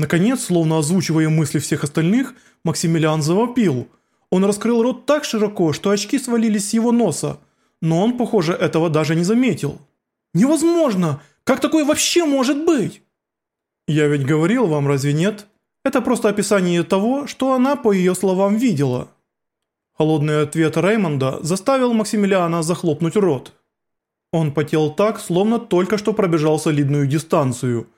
Наконец, словно озвучивая мысли всех остальных, Максимилиан завопил. Он раскрыл рот так широко, что очки свалились с его носа, но он, похоже, этого даже не заметил. «Невозможно! Как такое вообще может быть?» «Я ведь говорил вам, разве нет? Это просто описание того, что она, по ее словам, видела». Холодный ответ Реймонда заставил Максимилиана захлопнуть рот. Он потел так, словно только что пробежал солидную дистанцию.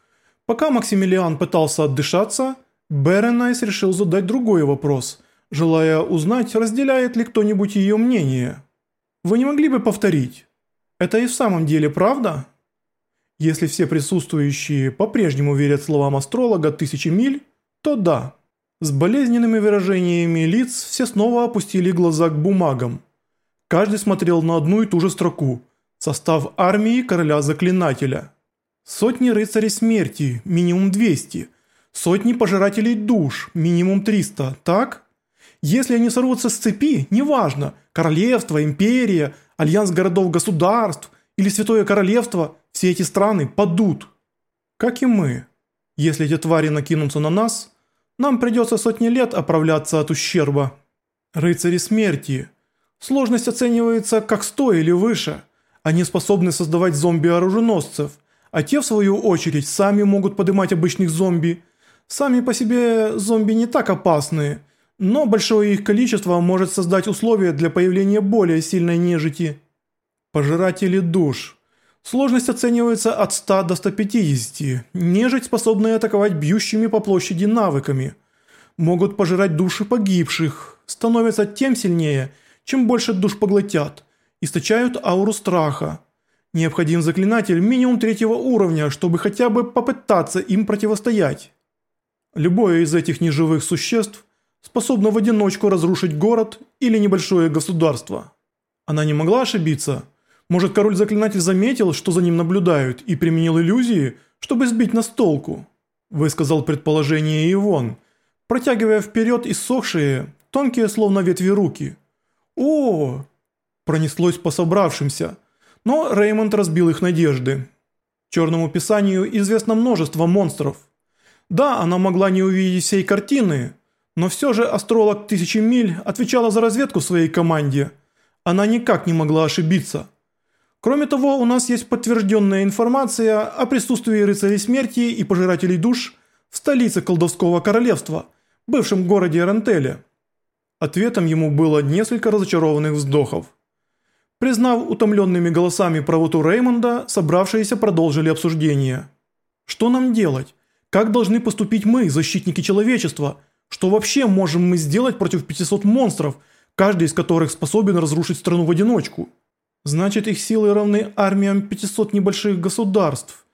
Пока Максимилиан пытался отдышаться, Беренайс решил задать другой вопрос, желая узнать, разделяет ли кто-нибудь ее мнение. «Вы не могли бы повторить? Это и в самом деле правда?» Если все присутствующие по-прежнему верят словам астролога «тысячи миль», то да. С болезненными выражениями лиц все снова опустили глаза к бумагам. Каждый смотрел на одну и ту же строку – Состав армии короля заклинателя. Сотни рыцарей смерти, минимум 200. Сотни пожирателей душ, минимум 300, так? Если они сорвутся с цепи, неважно, королевство, империя, альянс городов-государств или святое королевство, все эти страны падут. Как и мы. Если эти твари накинутся на нас, нам придется сотни лет оправляться от ущерба. Рыцари смерти. Сложность оценивается как 100 или выше – они способны создавать зомби-оруженосцев, а те, в свою очередь, сами могут поднимать обычных зомби. Сами по себе зомби не так опасны, но большое их количество может создать условия для появления более сильной нежити. Пожиратели душ. Сложность оценивается от 100 до 150. Нежить, способная атаковать бьющими по площади навыками. Могут пожирать души погибших. Становятся тем сильнее, чем больше душ поглотят – источают ауру страха. Необходим заклинатель минимум третьего уровня, чтобы хотя бы попытаться им противостоять. Любое из этих неживых существ способно в одиночку разрушить город или небольшое государство. Она не могла ошибиться. Может, король-заклинатель заметил, что за ним наблюдают, и применил иллюзии, чтобы сбить нас толку? Высказал предположение Ивон, протягивая вперед иссохшие, тонкие словно ветви руки. «О, Пронеслось по собравшимся, но Реймонд разбил их надежды. Черному писанию известно множество монстров. Да, она могла не увидеть всей картины, но все же астролог Тысячи Миль отвечала за разведку своей команде. Она никак не могла ошибиться. Кроме того, у нас есть подтвержденная информация о присутствии рыцарей смерти и пожирателей душ в столице колдовского королевства, бывшем городе Рентеле. Ответом ему было несколько разочарованных вздохов. Признав утомленными голосами правоту Реймонда, собравшиеся продолжили обсуждение. «Что нам делать? Как должны поступить мы, защитники человечества? Что вообще можем мы сделать против 500 монстров, каждый из которых способен разрушить страну в одиночку? Значит, их силы равны армиям 500 небольших государств.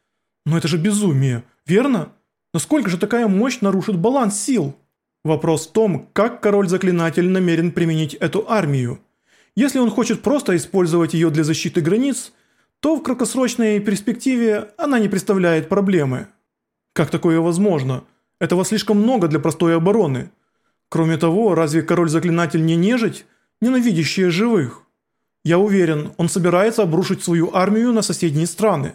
Но это же безумие, верно? Насколько же такая мощь нарушит баланс сил? Вопрос в том, как король-заклинатель намерен применить эту армию». Если он хочет просто использовать ее для защиты границ, то в краткосрочной перспективе она не представляет проблемы. Как такое возможно? Этого слишком много для простой обороны. Кроме того, разве король-заклинатель не нежить, ненавидящая живых? Я уверен, он собирается обрушить свою армию на соседние страны.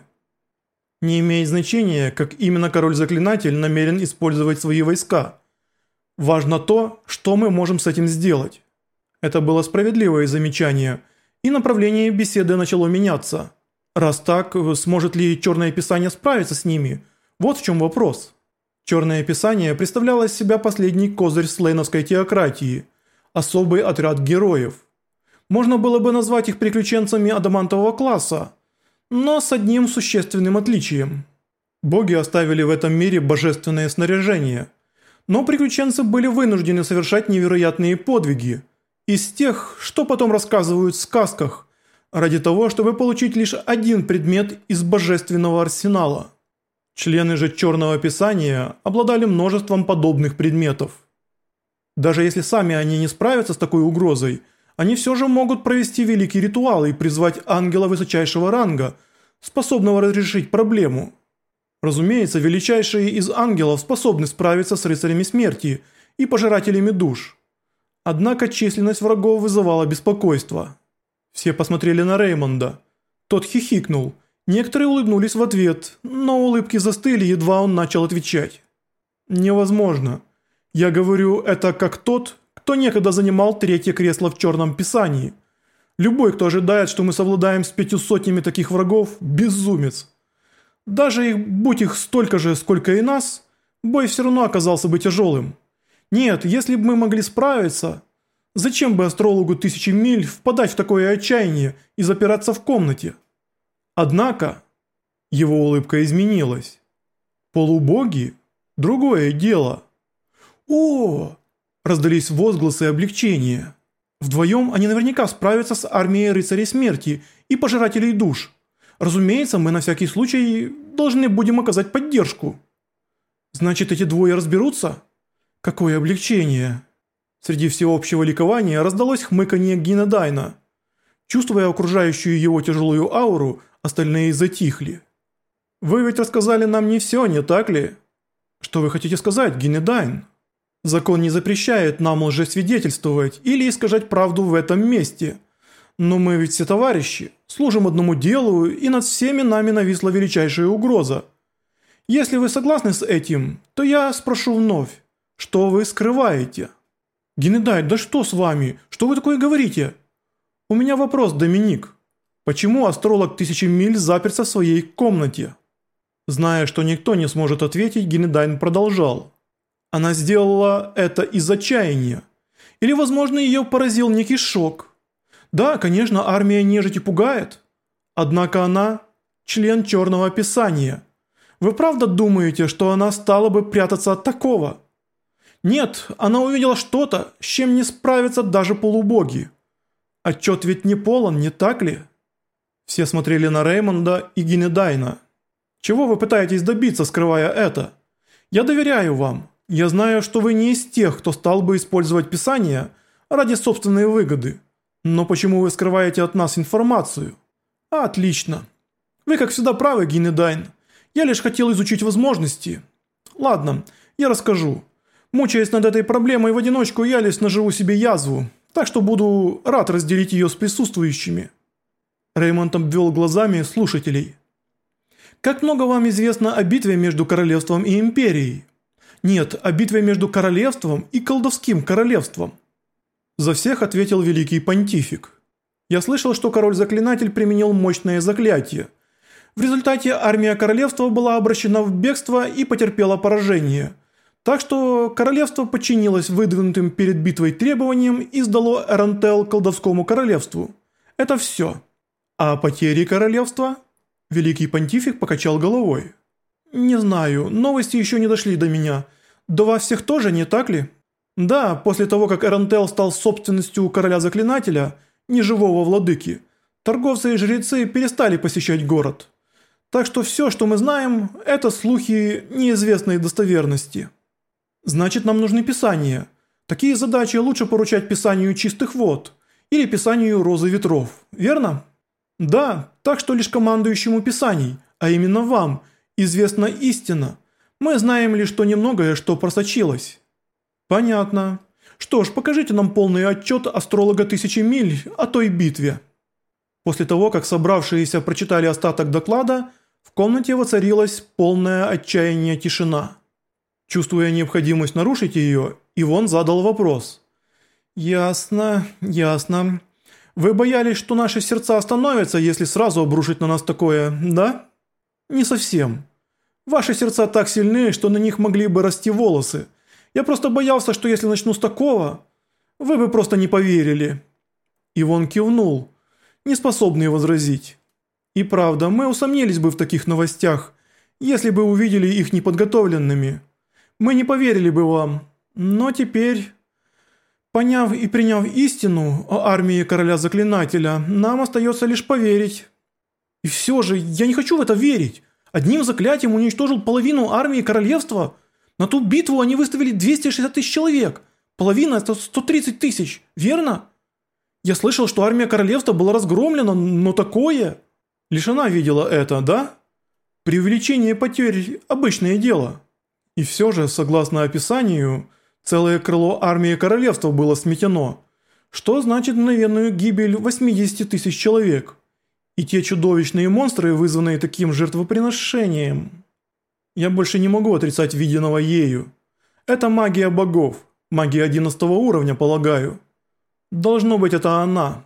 Не имеет значения, как именно король-заклинатель намерен использовать свои войска. Важно то, что мы можем с этим сделать. Это было справедливое замечание, и направление беседы начало меняться. Раз так, сможет ли Черное Писание справиться с ними? Вот в чем вопрос. Черное Писание представляло из себя последний козырь слейновской теократии, особый отряд героев. Можно было бы назвать их приключенцами адамантового класса, но с одним существенным отличием. Боги оставили в этом мире божественное снаряжение, но приключенцы были вынуждены совершать невероятные подвиги – из тех, что потом рассказывают в сказках, ради того, чтобы получить лишь один предмет из божественного арсенала. Члены же Черного Писания обладали множеством подобных предметов. Даже если сами они не справятся с такой угрозой, они все же могут провести великий ритуал и призвать ангела высочайшего ранга, способного разрешить проблему. Разумеется, величайшие из ангелов способны справиться с рыцарями смерти и пожирателями душ – Однако численность врагов вызывала беспокойство. Все посмотрели на Реймонда. Тот хихикнул. Некоторые улыбнулись в ответ, но улыбки застыли, едва он начал отвечать. Невозможно. Я говорю это как тот, кто некогда занимал третье кресло в черном писании. Любой, кто ожидает, что мы совладаем с пятью сотнями таких врагов, безумец. Даже их, будь их столько же, сколько и нас, бой все равно оказался бы тяжелым. Нет, если бы мы могли справиться, зачем бы астрологу тысячи миль впадать в такое отчаяние и запираться в комнате? Однако, его улыбка изменилась. Полубоги – другое дело. О, раздались возгласы облегчения. Вдвоем они наверняка справятся с армией рыцарей смерти и пожирателей душ. Разумеется, мы на всякий случай должны будем оказать поддержку. Значит, эти двое разберутся? Какое облегчение. Среди всеобщего ликования раздалось хмыканье Гинедайна. Чувствуя окружающую его тяжелую ауру, остальные затихли. «Вы ведь рассказали нам не все, не так ли?» «Что вы хотите сказать, Гинедайн?» Закон не запрещает нам лжесвидетельствовать или искажать правду в этом месте. Но мы ведь все товарищи, служим одному делу, и над всеми нами нависла величайшая угроза. Если вы согласны с этим, то я спрошу вновь, что вы скрываете? Генедай, да что с вами? Что вы такое говорите? У меня вопрос, Доминик. Почему астролог тысячи миль заперся в своей комнате? Зная, что никто не сможет ответить, Генедайн продолжал. Она сделала это из отчаяния. Или, возможно, ее поразил некий шок. Да, конечно, армия нежити пугает. Однако она – член Черного Писания. Вы правда думаете, что она стала бы прятаться от такого? Нет, она увидела что-то, с чем не справятся даже полубоги. Отчет ведь не полон, не так ли? Все смотрели на Реймонда и Гинедайна. Чего вы пытаетесь добиться, скрывая это? Я доверяю вам. Я знаю, что вы не из тех, кто стал бы использовать Писание ради собственной выгоды. Но почему вы скрываете от нас информацию? Отлично. Вы как всегда правы, Гинедайн. Я лишь хотел изучить возможности. Ладно, я расскажу. Мучаясь над этой проблемой в одиночку, я лишь наживу себе язву, так что буду рад разделить ее с присутствующими. Реймонд обвел глазами слушателей. Как много вам известно о битве между королевством и империей? Нет, о битве между королевством и колдовским королевством. За всех ответил великий понтифик. Я слышал, что король-заклинатель применил мощное заклятие. В результате армия королевства была обращена в бегство и потерпела поражение. Так что королевство подчинилось выдвинутым перед битвой требованиям и сдало Эрантел колдовскому королевству. Это все. А потери королевства? Великий понтифик покачал головой. «Не знаю, новости еще не дошли до меня. До вас всех тоже, не так ли?» «Да, после того, как Эрантел стал собственностью короля-заклинателя, неживого владыки, торговцы и жрецы перестали посещать город. Так что все, что мы знаем, это слухи неизвестной достоверности. Значит, нам нужны писания. Такие задачи лучше поручать писанию чистых вод или писанию розы ветров, верно?» «Да, так что лишь командующему писаний, а именно вам – известна истина. Мы знаем лишь то немногое, что просочилось». «Понятно. Что ж, покажите нам полный отчет астролога тысячи миль о той битве». После того, как собравшиеся прочитали остаток доклада, в комнате воцарилась полная отчаяние тишина. Чувствуя необходимость нарушить ее, Ивон задал вопрос. «Ясно, ясно. Вы боялись, что наши сердца остановятся, если сразу обрушить на нас такое, да?» «Не совсем. Ваши сердца так сильны, что на них могли бы расти волосы. Я просто боялся, что если начну с такого, вы бы просто не поверили». Ивон кивнул, не способный возразить. «И правда, мы усомнились бы в таких новостях, если бы увидели их неподготовленными. Мы не поверили бы вам. Но теперь, поняв и приняв истину о армии короля-заклинателя, нам остается лишь поверить». И все же, я не хочу в это верить. Одним заклятием уничтожил половину армии королевства. На ту битву они выставили 260 тысяч человек. Половина это 130 тысяч, верно? Я слышал, что армия королевства была разгромлена, но такое... Лишь она видела это, да? Преувеличение потерь – обычное дело. И все же, согласно описанию, целое крыло армии королевства было сметено. Что значит мгновенную гибель 80 тысяч человек? И те чудовищные монстры, вызванные таким жертвоприношением. Я больше не могу отрицать виденного ею. Это магия богов. Магия одиннадцатого уровня, полагаю. Должно быть, это она.